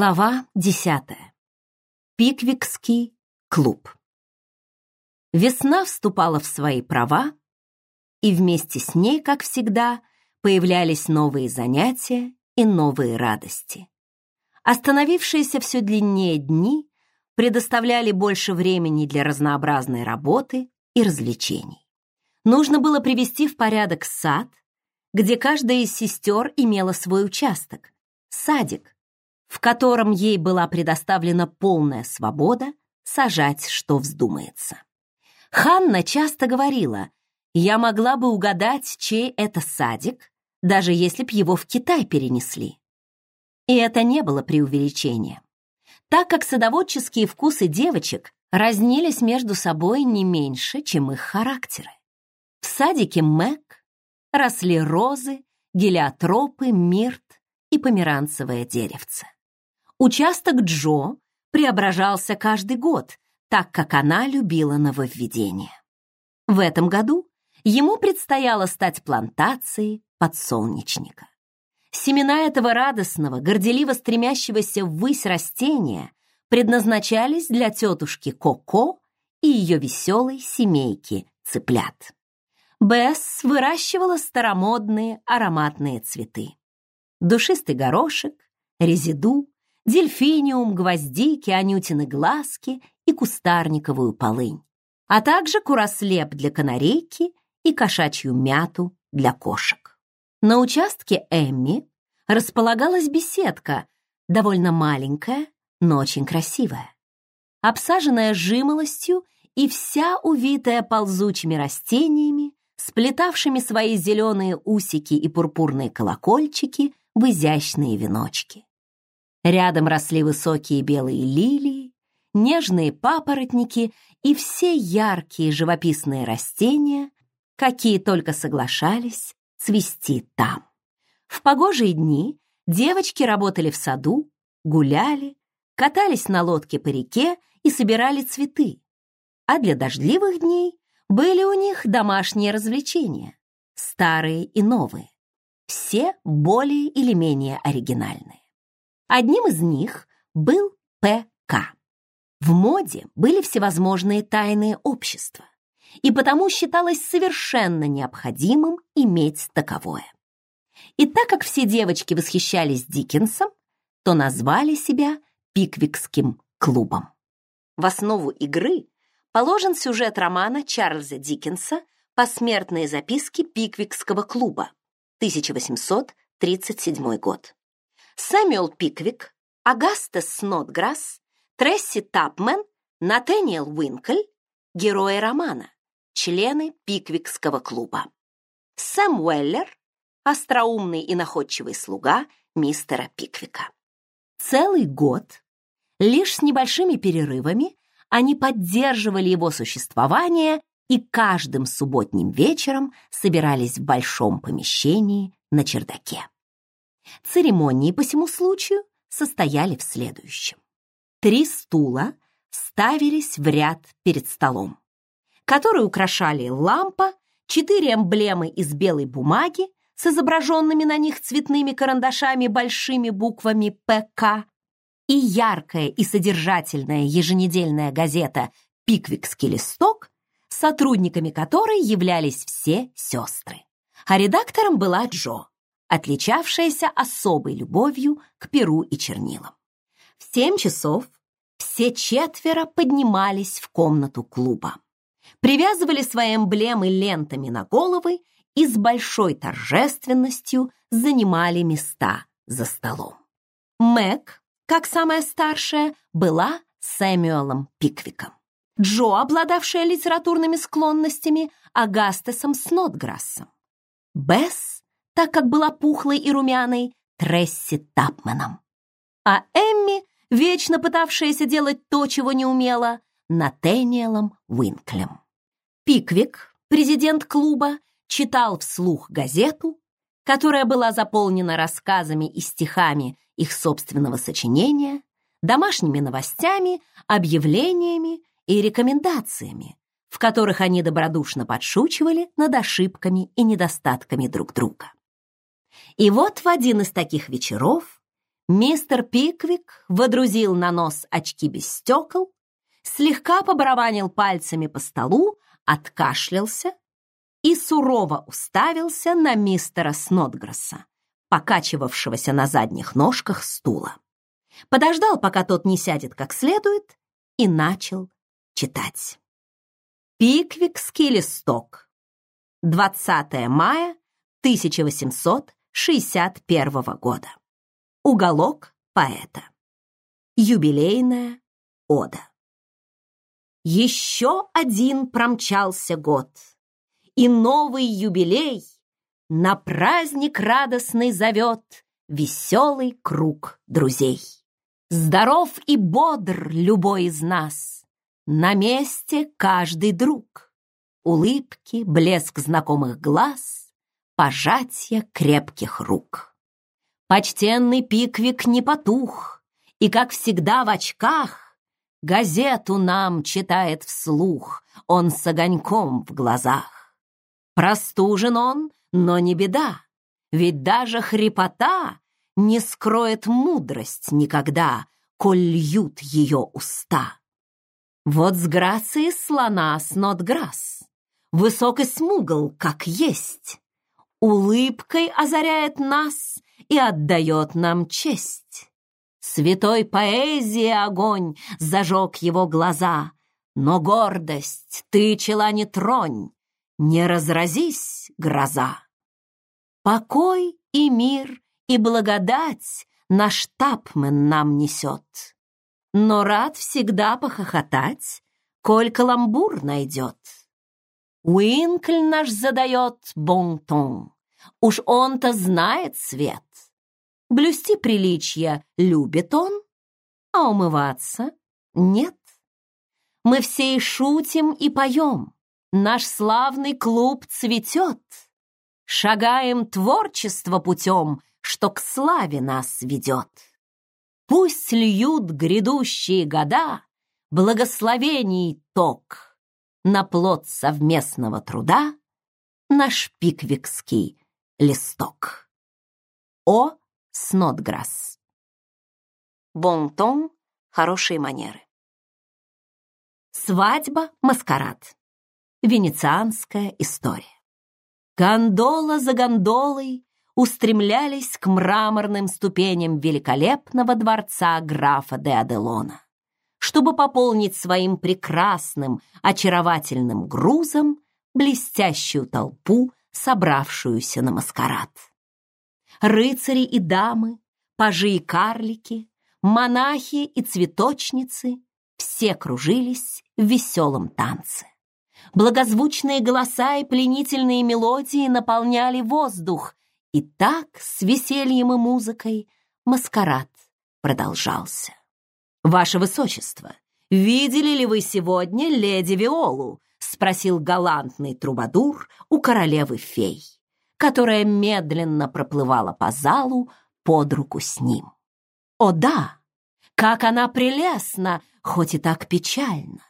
Глава десятая. Пиквикский клуб. Весна вступала в свои права, и вместе с ней, как всегда, появлялись новые занятия и новые радости. Остановившиеся все длиннее дни предоставляли больше времени для разнообразной работы и развлечений. Нужно было привести в порядок сад, где каждая из сестер имела свой участок, садик, в котором ей была предоставлена полная свобода сажать, что вздумается. Ханна часто говорила, «Я могла бы угадать, чей это садик, даже если б его в Китай перенесли». И это не было преувеличением, так как садоводческие вкусы девочек разнились между собой не меньше, чем их характеры. В садике Мэг росли розы, гелиотропы, мирт и померанцевое деревце. Участок Джо преображался каждый год, так как она любила нововведения. В этом году ему предстояло стать плантацией подсолнечника. Семена этого радостного, горделиво стремящегося ввысь растения предназначались для тетушки Коко и ее веселой семейки цыплят. Бесс выращивала старомодные ароматные цветы. Душистый горошек, резиду, дельфиниум, гвоздики, анютины глазки и кустарниковую полынь, а также курослеп для канарейки и кошачью мяту для кошек. На участке Эмми располагалась беседка, довольно маленькая, но очень красивая, обсаженная жимолостью и вся увитая ползучими растениями, сплетавшими свои зеленые усики и пурпурные колокольчики в изящные веночки. Рядом росли высокие белые лилии, нежные папоротники и все яркие живописные растения, какие только соглашались цвести там. В погожие дни девочки работали в саду, гуляли, катались на лодке по реке и собирали цветы. А для дождливых дней были у них домашние развлечения, старые и новые, все более или менее оригинальные. Одним из них был ПК. В моде были всевозможные тайные общества, и потому считалось совершенно необходимым иметь таковое. И так как все девочки восхищались Диккенсом, то назвали себя Пиквикским клубом. В основу игры положен сюжет романа Чарльза Диккенса «Посмертные записки Пиквикского клуба», 1837 год. Сэмюэл Пиквик, Агастес Снотграсс, Тресси Тапмен, Натаниэл Уинкль – герои романа, члены Пиквикского клуба. Сэм Уэллер – остроумный и находчивый слуга мистера Пиквика. Целый год, лишь с небольшими перерывами, они поддерживали его существование и каждым субботним вечером собирались в большом помещении на чердаке. Церемонии по всему случаю состояли в следующем. Три стула ставились в ряд перед столом, который украшали лампа, четыре эмблемы из белой бумаги с изображенными на них цветными карандашами большими буквами «ПК» и яркая и содержательная еженедельная газета «Пиквикский листок», сотрудниками которой являлись все сестры. А редактором была Джо отличавшаяся особой любовью к перу и чернилам. В семь часов все четверо поднимались в комнату клуба, привязывали свои эмблемы лентами на головы и с большой торжественностью занимали места за столом. Мэг, как самая старшая, была Сэмюэлом Пиквиком. Джо, обладавшая литературными склонностями, Агастесом Снотграссом. Бесс так как была пухлой и румяной, Тресси Тапманом. А Эмми, вечно пытавшаяся делать то, чего не умела, Натэниелом Уинклем. Пиквик, президент клуба, читал вслух газету, которая была заполнена рассказами и стихами их собственного сочинения, домашними новостями, объявлениями и рекомендациями, в которых они добродушно подшучивали над ошибками и недостатками друг друга. И вот в один из таких вечеров Мистер Пиквик водрузил на нос очки без стекол, слегка побарабанил пальцами по столу, откашлялся и сурово уставился на мистера Снотгресса, покачивавшегося на задних ножках стула. Подождал, пока тот не сядет как следует, и начал читать. Пиквикский листок. 20 мая 1861 года. Уголок поэта. Юбилейная ода. Еще один промчался год, и новый юбилей на праздник радостный зовет веселый круг друзей. Здоров и бодр любой из нас, на месте каждый друг. Улыбки, блеск знакомых глаз, пожатие крепких рук. Почтенный Пиквик не потух, и, как всегда, в очках Газету нам читает вслух, он с огоньком в глазах. Простужен он, но не беда, ведь даже хрипота Не скроет мудрость никогда, коль льют ее уста. Вот с грацией слона Снотграсс, Высок и смугл, как есть, Улыбкой озаряет нас и отдает нам честь. Святой поэзии огонь зажег его глаза, но гордость ты чела не тронь, не разразись гроза. Покой и мир и благодать наш тапмен нам несет, но рад всегда похохотать, коль каламбур найдет. Уинкль наш задает бонтон, уж он-то знает свет. Блюсти приличия любит он, а умываться нет. Мы все и шутим, и поем, наш славный клуб цветет. Шагаем творчество путем, что к славе нас ведет. Пусть льют грядущие года благословений ток на плод совместного труда наш пиквикский листок. О. Снотграсс. Бон-тон, хорошие манеры. Свадьба-маскарад. Венецианская история. Гондола за гондолой устремлялись к мраморным ступеням великолепного дворца графа де Аделона, чтобы пополнить своим прекрасным, очаровательным грузом блестящую толпу, собравшуюся на маскарад рыцари и дамы, пажи и карлики, монахи и цветочницы все кружились в веселом танце. Благозвучные голоса и пленительные мелодии наполняли воздух, и так с весельем и музыкой маскарад продолжался. «Ваше Высочество, видели ли вы сегодня леди Виолу?» — спросил галантный трубадур у королевы-фей которая медленно проплывала по залу под руку с ним. О да, как она прелестна, хоть и так печально.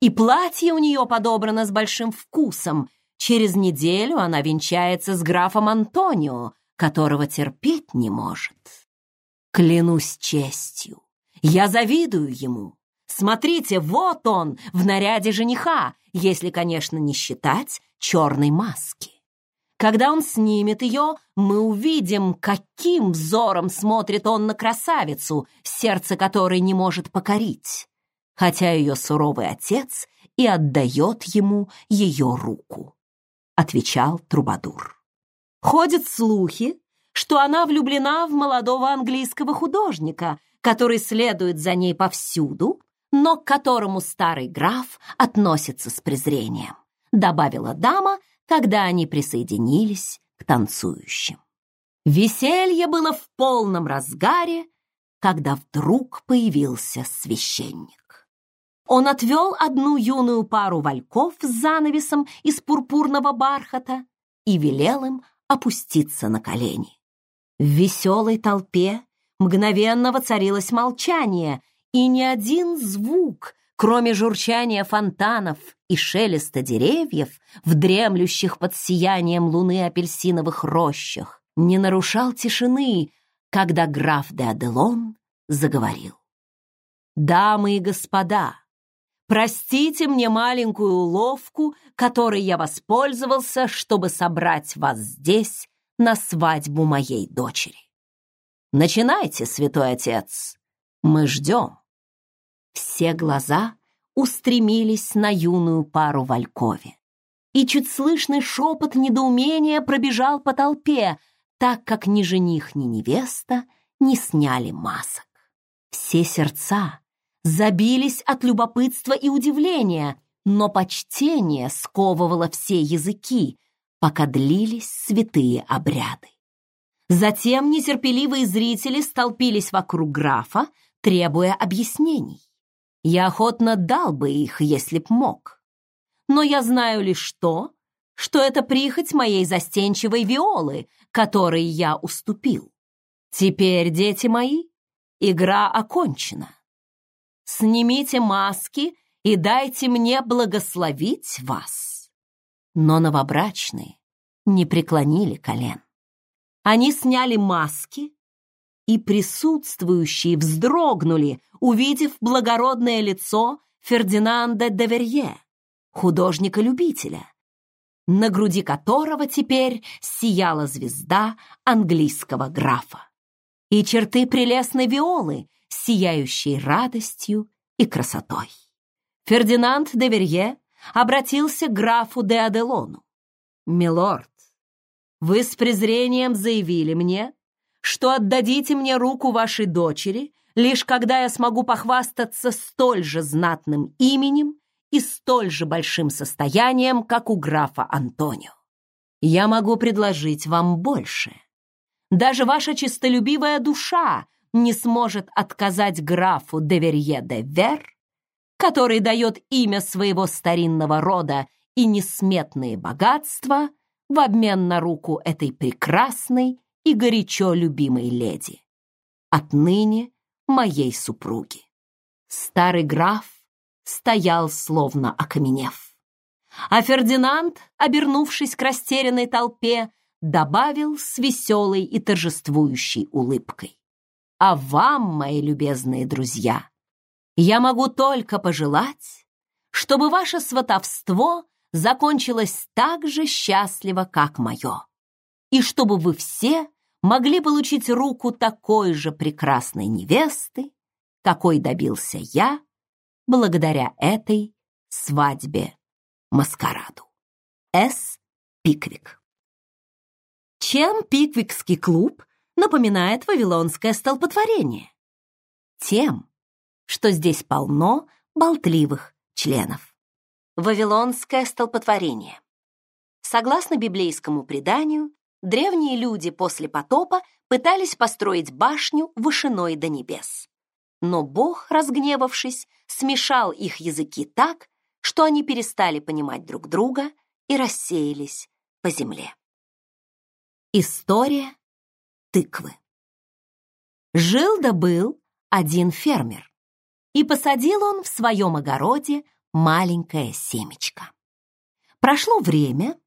И платье у нее подобрано с большим вкусом. Через неделю она венчается с графом Антонио, которого терпеть не может. Клянусь честью, я завидую ему. Смотрите, вот он в наряде жениха, если, конечно, не считать черной маски. Когда он снимет ее, мы увидим, каким взором смотрит он на красавицу, сердце которой не может покорить, хотя ее суровый отец и отдает ему ее руку, отвечал Трубадур. Ходят слухи, что она влюблена в молодого английского художника, который следует за ней повсюду, но к которому старый граф относится с презрением, добавила дама, когда они присоединились к танцующим. Веселье было в полном разгаре, когда вдруг появился священник. Он отвел одну юную пару вальков с занавесом из пурпурного бархата и велел им опуститься на колени. В веселой толпе мгновенно воцарилось молчание, и ни один звук Кроме журчания фонтанов и шелеста деревьев в дремлющих под сиянием луны апельсиновых рощах, не нарушал тишины, когда граф де Аделон заговорил. «Дамы и господа, простите мне маленькую уловку, которой я воспользовался, чтобы собрать вас здесь на свадьбу моей дочери. Начинайте, святой отец, мы ждем». Все глаза устремились на юную пару в Алькове. И чуть слышный шепот недоумения пробежал по толпе, так как ни жених, ни невеста не сняли масок. Все сердца забились от любопытства и удивления, но почтение сковывало все языки, пока длились святые обряды. Затем нетерпеливые зрители столпились вокруг графа, требуя объяснений. Я охотно дал бы их, если б мог. Но я знаю лишь то, что это прихоть моей застенчивой Виолы, которой я уступил. Теперь, дети мои, игра окончена. Снимите маски и дайте мне благословить вас. Но новобрачные не преклонили колен. Они сняли маски и присутствующие вздрогнули, увидев благородное лицо Фердинанда де Верье, художника-любителя, на груди которого теперь сияла звезда английского графа, и черты прелестной виолы, сияющей радостью и красотой. Фердинанд де Верье обратился к графу де Аделону. «Милорд, вы с презрением заявили мне, что отдадите мне руку вашей дочери, лишь когда я смогу похвастаться столь же знатным именем и столь же большим состоянием, как у графа Антонио. Я могу предложить вам больше. Даже ваша честолюбивая душа не сможет отказать графу де Верье де Вер, который дает имя своего старинного рода и несметные богатства в обмен на руку этой прекрасной и горячо любимой леди, отныне моей супруги. Старый граф стоял словно окаменев. А Фердинанд, обернувшись к растерянной толпе, добавил с веселой и торжествующей улыбкой. «А вам, мои любезные друзья, я могу только пожелать, чтобы ваше сватовство закончилось так же счастливо, как мое и чтобы вы все могли получить руку такой же прекрасной невесты, какой добился я благодаря этой свадьбе-маскараду. С. Пиквик. Чем Пиквикский клуб напоминает вавилонское столпотворение? Тем, что здесь полно болтливых членов. Вавилонское столпотворение. Согласно библейскому преданию, древние люди после потопа пытались построить башню вышиной до небес. Но Бог, разгневавшись, смешал их языки так, что они перестали понимать друг друга и рассеялись по земле. История тыквы. Жил да был один фермер, и посадил он в своем огороде маленькое семечко. Прошло время,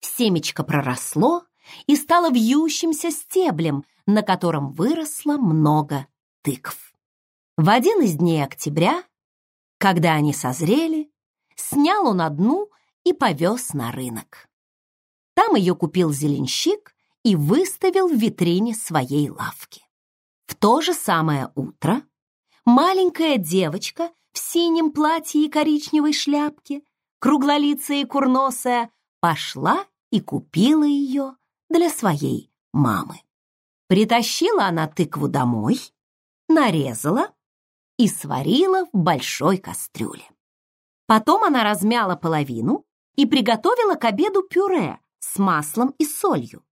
семечко проросло и стала вьющимся стеблем, на котором выросло много тыкв. В один из дней октября, когда они созрели, снял он одну и повез на рынок. Там ее купил зеленщик и выставил в витрине своей лавки. В то же самое утро маленькая девочка в синем платье и коричневой шляпке, круглолицая и курносая, пошла и купила ее для своей мамы. Притащила она тыкву домой, нарезала и сварила в большой кастрюле. Потом она размяла половину и приготовила к обеду пюре с маслом и солью.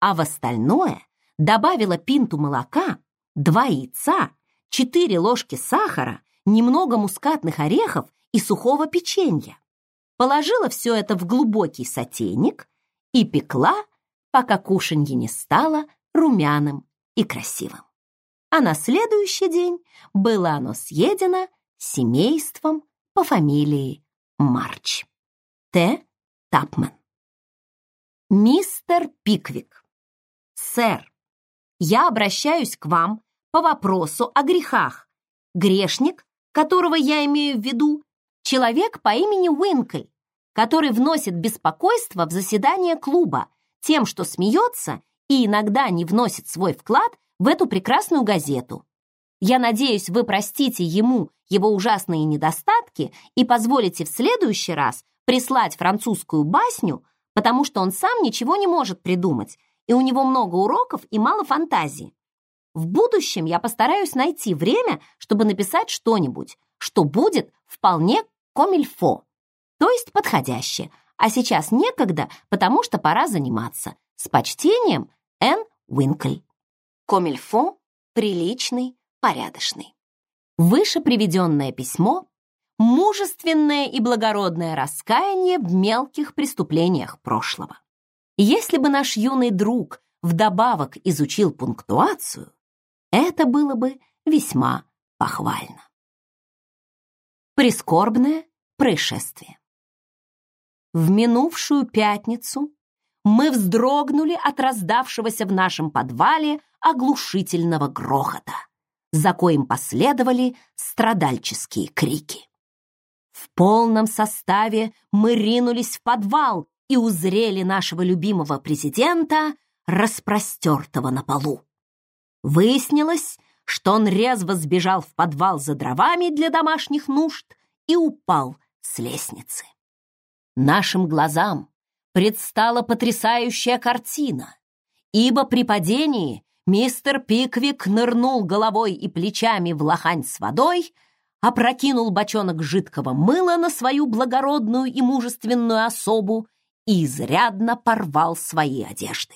А в остальное добавила пинту молока, два яйца, четыре ложки сахара, немного мускатных орехов и сухого печенья. Положила все это в глубокий сотейник и пекла пока кушанье не стало румяным и красивым. А на следующий день было оно съедено семейством по фамилии Марч. Т. Тапман. Мистер Пиквик. Сэр, я обращаюсь к вам по вопросу о грехах. Грешник, которого я имею в виду, человек по имени Уинкль, который вносит беспокойство в заседание клуба тем, что смеется и иногда не вносит свой вклад в эту прекрасную газету. Я надеюсь, вы простите ему его ужасные недостатки и позволите в следующий раз прислать французскую басню, потому что он сам ничего не может придумать, и у него много уроков и мало фантазии. В будущем я постараюсь найти время, чтобы написать что-нибудь, что будет вполне комильфо, то есть подходящее. А сейчас некогда, потому что пора заниматься. С почтением, Н. Уинкль. Комильфо – приличный, порядочный. Выше приведенное письмо – мужественное и благородное раскаяние в мелких преступлениях прошлого. Если бы наш юный друг вдобавок изучил пунктуацию, это было бы весьма похвально. Прискорбное происшествие. В минувшую пятницу мы вздрогнули от раздавшегося в нашем подвале оглушительного грохота, за коим последовали страдальческие крики. В полном составе мы ринулись в подвал и узрели нашего любимого президента, распростертого на полу. Выяснилось, что он резво сбежал в подвал за дровами для домашних нужд и упал с лестницы. Нашим глазам предстала потрясающая картина, ибо при падении мистер Пиквик нырнул головой и плечами в лохань с водой, опрокинул бочонок жидкого мыла на свою благородную и мужественную особу и изрядно порвал свои одежды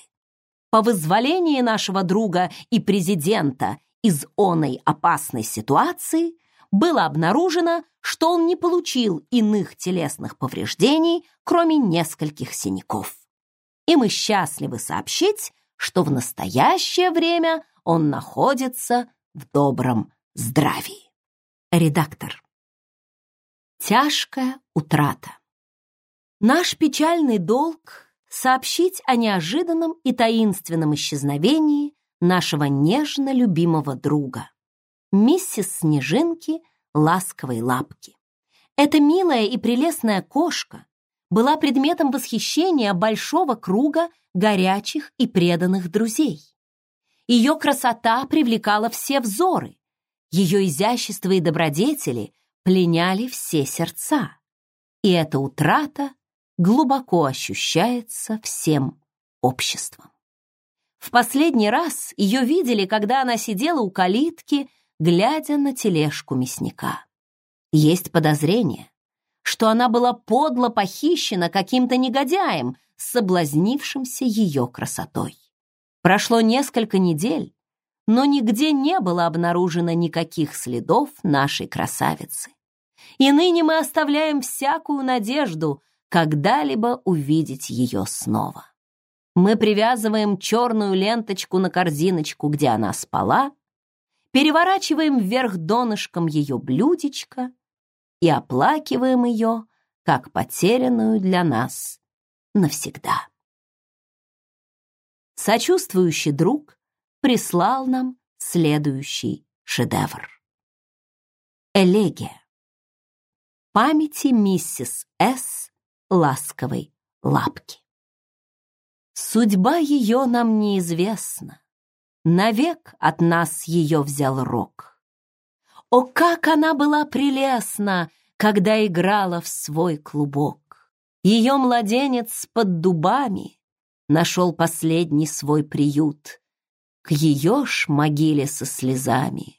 по вызволении нашего друга и президента из оной опасной ситуации было обнаружено, что он не получил иных телесных повреждений, кроме нескольких синяков. И мы счастливы сообщить, что в настоящее время он находится в добром здравии. Редактор. Тяжкая утрата. Наш печальный долг сообщить о неожиданном и таинственном исчезновении нашего нежно любимого друга, миссис Снежинки ласковой лапки. Эта милая и прелестная кошка была предметом восхищения большого круга горячих и преданных друзей. Ее красота привлекала все взоры, ее изящество и добродетели пленяли все сердца. И эта утрата глубоко ощущается всем обществом. В последний раз ее видели, когда она сидела у калитки, глядя на тележку мясника. Есть подозрение, что она была подло похищена каким-то негодяем, соблазнившимся ее красотой. Прошло несколько недель, но нигде не было обнаружено никаких следов нашей красавицы. И ныне мы оставляем всякую надежду когда-либо увидеть ее снова. Мы привязываем черную ленточку на корзиночку, где она спала, переворачиваем вверх донышком ее блюдечко и оплакиваем ее, как потерянную для нас навсегда. Сочувствующий друг прислал нам следующий шедевр. Элегия. Памяти миссис С ласковой лапки. Судьба ее нам неизвестна, навек от нас ее взял рок. О, как она была прелестна, когда играла в свой клубок! Ее младенец под дубами нашел последний свой приют. К ее ж могиле со слезами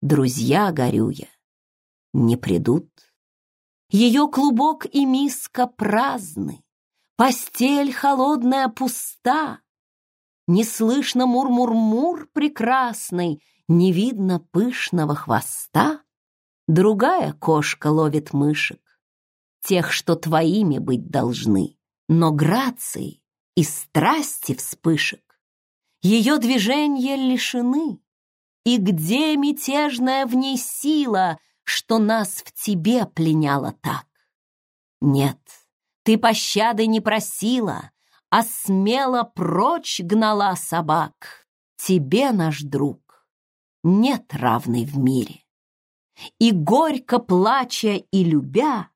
друзья горюя не придут. Ее клубок и миска праздны, Постель холодная пуста. Не слышно мур-мур-мур прекрасный, Не видно пышного хвоста. Другая кошка ловит мышек, Тех, что твоими быть должны, Но грации и страсти вспышек Ее движения лишены. И где мятежная в ней сила, что нас в тебе пленяло так. Нет, ты пощады не просила, а смело прочь гнала собак. тебе, наш друг, нет равной в мире. И горько плача и любя,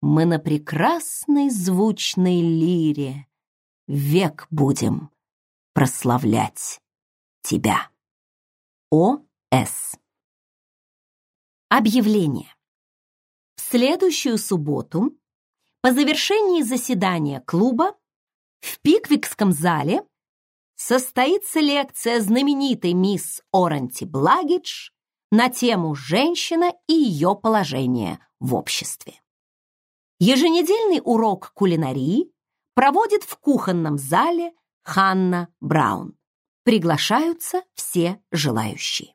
мы на прекрасной звучной лире век будем прославлять тебя. О.С. Объявление. В следующую субботу, по завершении заседания клуба, в Пиквикском зале состоится лекция знаменитой мисс Оранти Благидж на тему «Женщина и ее положение в обществе». Еженедельный урок кулинарии проводит в кухонном зале Ханна Браун. Приглашаются все желающие.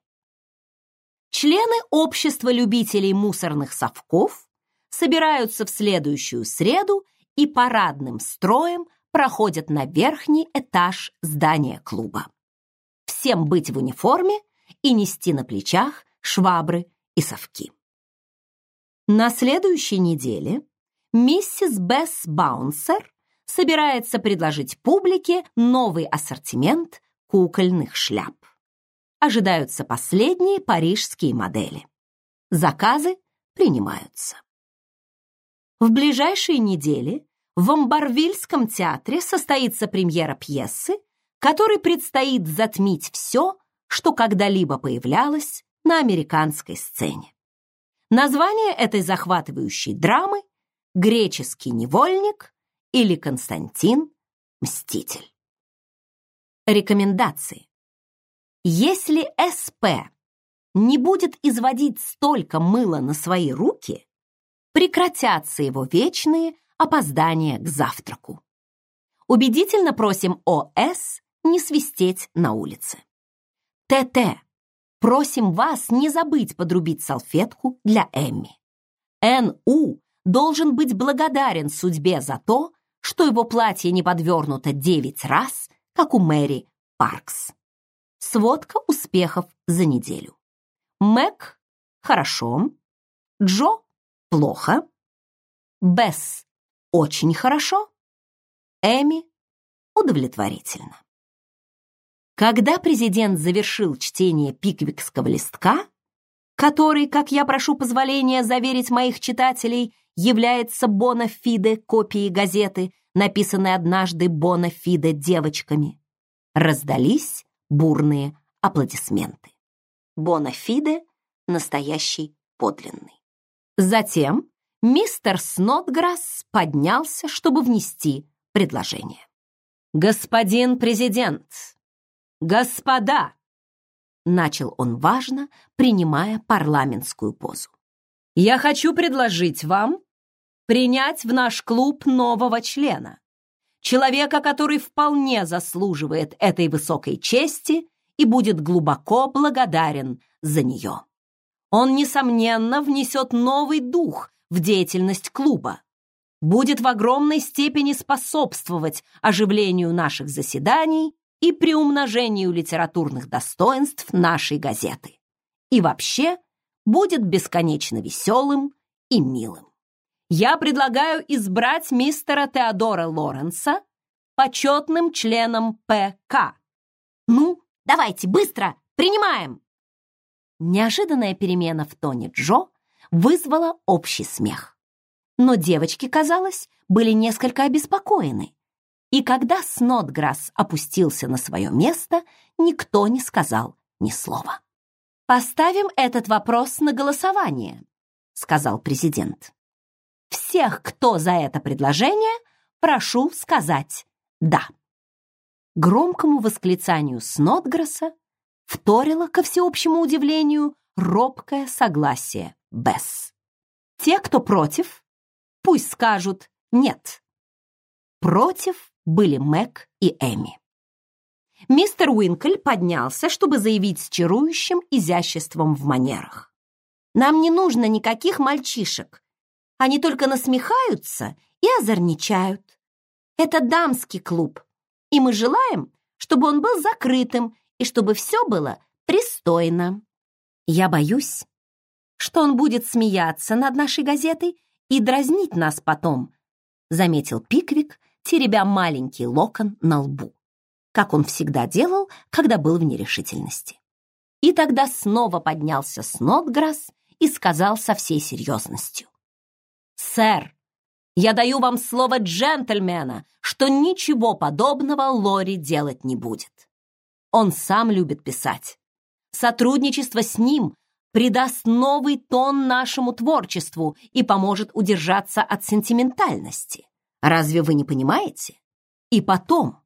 Члены общества любителей мусорных совков собираются в следующую среду и парадным строем проходят на верхний этаж здания клуба. Всем быть в униформе и нести на плечах швабры и совки. На следующей неделе миссис Бесс Баунсер собирается предложить публике новый ассортимент кукольных шляп. Ожидаются последние парижские модели. Заказы принимаются. В ближайшие недели в Амбарвильском театре состоится премьера пьесы, которой предстоит затмить все, что когда-либо появлялось на американской сцене. Название этой захватывающей драмы «Греческий невольник» или Константин Мститель. Рекомендации. Если СП не будет изводить столько мыла на свои руки, прекратятся его вечные опоздания к завтраку. Убедительно просим ОС не свистеть на улице. ТТ. Просим вас не забыть подрубить салфетку для Эмми. НУ должен быть благодарен судьбе за то, что его платье не подвернуто девять раз, как у Мэри Паркс. Сводка успехов за неделю. Мэг – хорошо. Джо – плохо. Бесс – очень хорошо. Эми – удовлетворительно. Когда президент завершил чтение пиквикского листка, который, как я прошу позволения заверить моих читателей, является бонафиде копией газеты, написанной однажды бонафиде девочками, раздались бурные аплодисменты. Бонафиде — настоящий подлинный. Затем мистер Снотграсс поднялся, чтобы внести предложение. «Господин президент! Господа!» Начал он важно, принимая парламентскую позу. «Я хочу предложить вам принять в наш клуб нового члена, человека, который вполне заслуживает этой высокой чести и будет глубоко благодарен за нее. Он, несомненно, внесет новый дух в деятельность клуба, будет в огромной степени способствовать оживлению наших заседаний и приумножению литературных достоинств нашей газеты. И вообще будет бесконечно веселым и милым я предлагаю избрать мистера Теодора Лоренса почетным членом ПК. Ну, давайте, быстро, принимаем!» Неожиданная перемена в тоне Джо вызвала общий смех. Но девочки, казалось, были несколько обеспокоены. И когда Снотграсс опустился на свое место, никто не сказал ни слова. «Поставим этот вопрос на голосование», — сказал президент. Всех, кто за это предложение, прошу сказать «да». Громкому восклицанию Снотгресса вторило, ко всеобщему удивлению, робкое согласие Бесс. Те, кто против, пусть скажут «нет». Против были Мэг и Эми. Мистер Уинкль поднялся, чтобы заявить с чарующим изяществом в манерах. «Нам не нужно никаких мальчишек. Они только насмехаются и озорничают. Это дамский клуб, и мы желаем, чтобы он был закрытым и чтобы все было пристойно. Я боюсь, что он будет смеяться над нашей газетой и дразнить нас потом, заметил Пиквик, теребя маленький локон на лбу. как он всегда делал, когда был в нерешительности. И тогда снова поднялся Снотграсс и сказал со всей серьезностью. «Сэр, я даю вам слово джентльмена, что ничего подобного Лори делать не будет. Он сам любит писать. Сотрудничество с ним придаст новый тон нашему творчеству и поможет удержаться от сентиментальности. Разве вы не понимаете? И потом,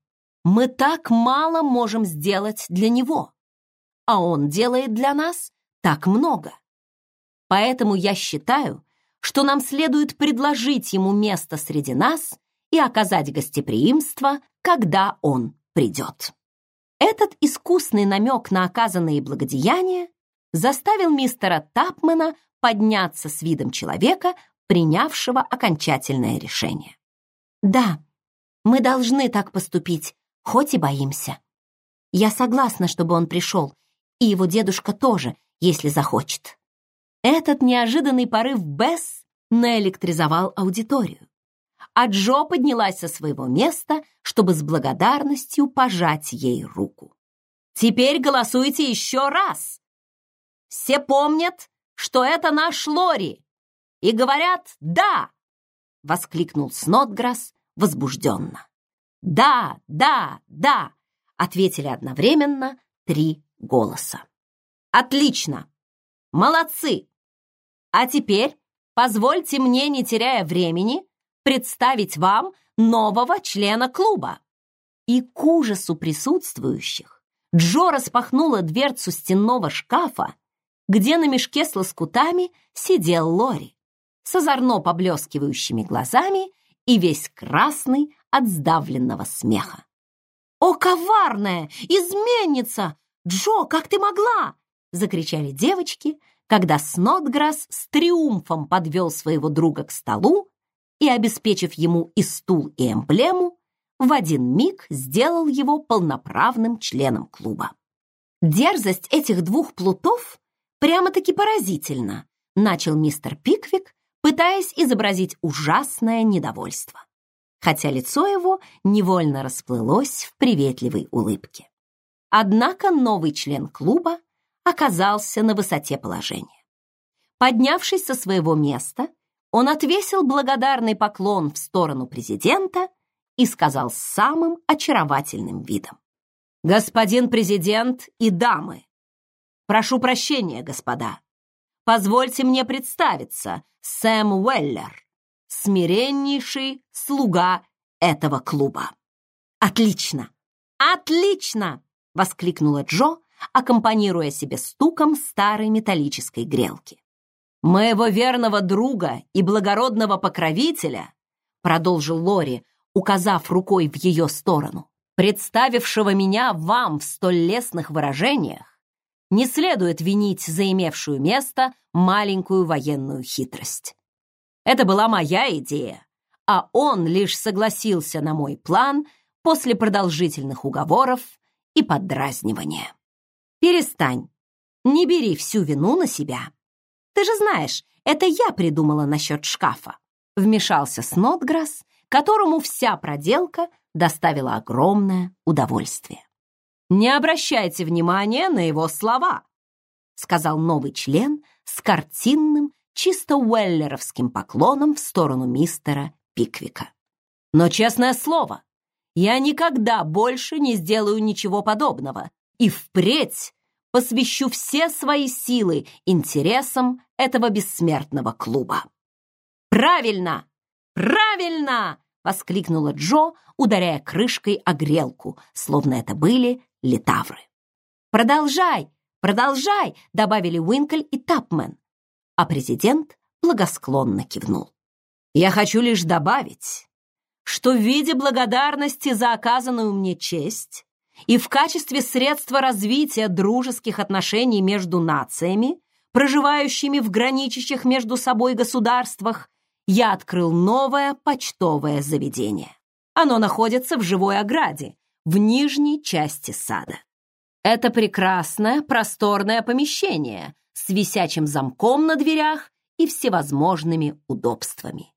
мы так мало можем сделать для него, а он делает для нас так много. Поэтому я считаю, что нам следует предложить ему место среди нас и оказать гостеприимство, когда он придет. Этот искусный намек на оказанные благодеяния заставил мистера Тапмена подняться с видом человека, принявшего окончательное решение. «Да, мы должны так поступить, хоть и боимся. Я согласна, чтобы он пришел, и его дедушка тоже, если захочет. Этот неожиданный порыв Бесс наэлектризовал аудиторию. А Джо поднялась со своего места, чтобы с благодарностью пожать ей руку. «Теперь голосуйте еще раз! Все помнят, что это наш Лори, и говорят «да!» — воскликнул Снотграсс возбужденно. «Да, да, да!» — ответили одновременно три голоса. «Отлично! Молодцы! А теперь позвольте мне, не теряя времени, представить вам нового члена клуба». И к ужасу присутствующих Джо распахнула дверцу стенного шкафа, где на мешке с лоскутами сидел Лори с озорно поблескивающими глазами и весь красный от сдавленного смеха. «О, коварная! Изменница! Джо, как ты могла?» закричали девочки, когда Снотграсс с триумфом подвел своего друга к столу и, обеспечив ему и стул, и эмблему, в один миг сделал его полноправным членом клуба. Дерзость этих двух плутов прямо-таки поразительна, начал мистер Пиквик, пытаясь изобразить ужасное недовольство, хотя лицо его невольно расплылось в приветливой улыбке. Однако новый член клуба оказался на высоте положения. Поднявшись со своего места, он отвесил благодарный поклон в сторону президента и сказал с самым очаровательным видом. «Господин президент и дамы! Прошу прощения, господа. Позвольте мне представиться, Сэм Уэллер, смиреннейший слуга этого клуба». «Отлично! Отлично!» — воскликнула Джо, аккомпанируя себе стуком старой металлической грелки. «Моего верного друга и благородного покровителя», продолжил Лори, указав рукой в ее сторону, представившего меня вам в столь лестных выражениях, не следует винить заимевшую место маленькую военную хитрость. Это была моя идея, а он лишь согласился на мой план после продолжительных уговоров и поддразнивания. Перестань. Не бери всю вину на себя. Ты же знаешь, это я придумала насчет шкафа. Вмешался Снотграсс, которому вся проделка доставила огромное удовольствие. «Не обращайте внимания на его слова», сказал новый член с картинным, чисто уэллеровским поклоном в сторону мистера Пиквика. «Но, честное слово, я никогда больше не сделаю ничего подобного и впредь посвящу все свои силы интересам этого бессмертного клуба. «Правильно! Правильно!» — воскликнула Джо, ударяя крышкой о грелку, словно это были литавры. «Продолжай! Продолжай!» — добавили Уинкль и Тапмен. А президент благосклонно кивнул. «Я хочу лишь добавить, что в виде благодарности за оказанную мне честь и в качестве средства развития дружеских отношений между нациями, проживающими в граничащих между собой государствах, я открыл новое почтовое заведение. Оно находится в живой ограде, в нижней части сада. Это прекрасное, просторное помещение с висячим замком на дверях и всевозможными удобствами.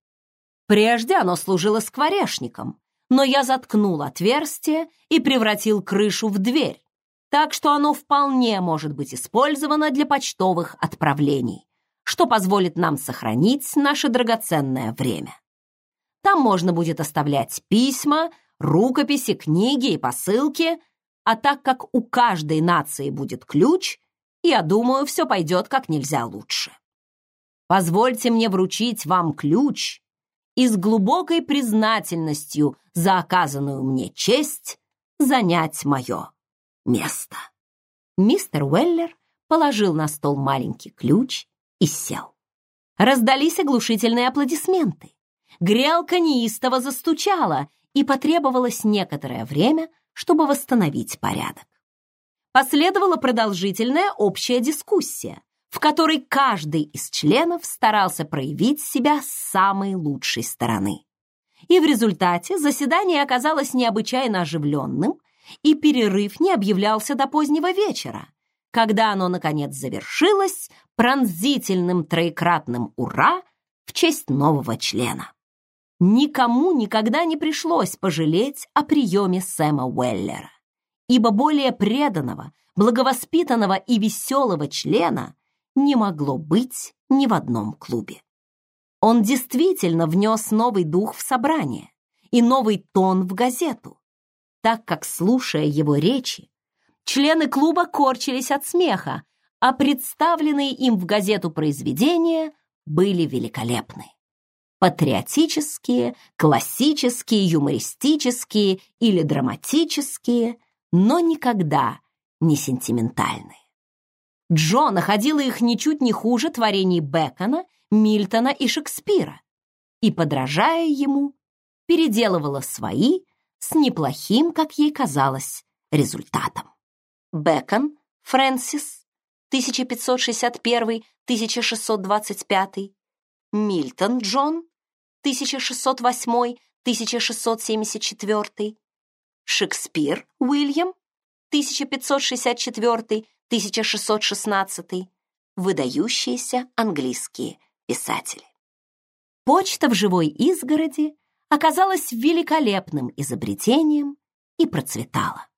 Прежде оно служило скворечником, но я заткнул отверстие и превратил крышу в дверь, так что оно вполне может быть использовано для почтовых отправлений, что позволит нам сохранить наше драгоценное время. Там можно будет оставлять письма, рукописи, книги и посылки, а так как у каждой нации будет ключ, я думаю, все пойдет как нельзя лучше. Позвольте мне вручить вам ключ и с глубокой признательностью за оказанную мне честь занять мое место. Мистер Уэллер положил на стол маленький ключ и сел. Раздались оглушительные аплодисменты. Грелка неистово застучала, и потребовалось некоторое время, чтобы восстановить порядок. Последовала продолжительная общая дискуссия, в которой каждый из членов старался проявить себя с самой лучшей стороны. И в результате заседание оказалось необычайно оживленным, и перерыв не объявлялся до позднего вечера, когда оно, наконец, завершилось пронзительным троекратным «Ура!» в честь нового члена. Никому никогда не пришлось пожалеть о приеме Сэма Уэллера, ибо более преданного, благовоспитанного и веселого члена не могло быть ни в одном клубе. Он действительно внес новый дух в собрание и новый тон в газету, так как, слушая его речи, члены клуба корчились от смеха, а представленные им в газету произведения были великолепны. Патриотические, классические, юмористические или драматические, но никогда не сентиментальные. Джо находила их ничуть не хуже творений Бекона, Мильтона и Шекспира и, подражая ему, переделывала свои с неплохим, как ей казалось, результатом. Бекон, Фрэнсис, 1561-1625, Мильтон Джон, 1608-1674, Шекспир Уильям, 1564-1616, выдающиеся английские писатели. Почта в живой изгороди оказалась великолепным изобретением и процветала.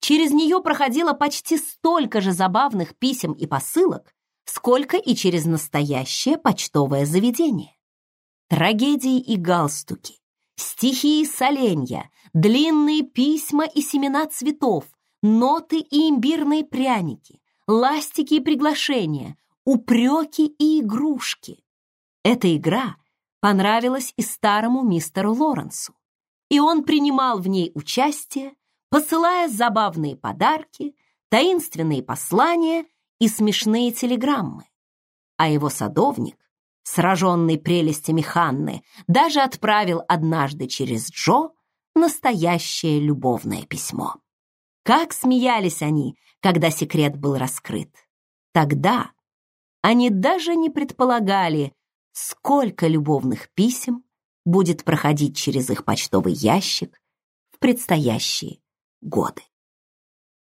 Через нее проходило почти столько же забавных писем и посылок, сколько и через настоящее почтовое заведение. Трагедии и галстуки, стихи и соленья, длинные письма и семена цветов, ноты и имбирные пряники, ластики и приглашения, упреки и игрушки. Эта игра понравилась и старому мистеру Лоренсу, и он принимал в ней участие, посылая забавные подарки, таинственные послания и смешные телеграммы. А его садовник, сраженный прелестями Ханны, даже отправил однажды через Джо настоящее любовное письмо. Как смеялись они, когда секрет был раскрыт. Тогда они даже не предполагали, сколько любовных писем будет проходить через их почтовый ящик в предстоящие годы.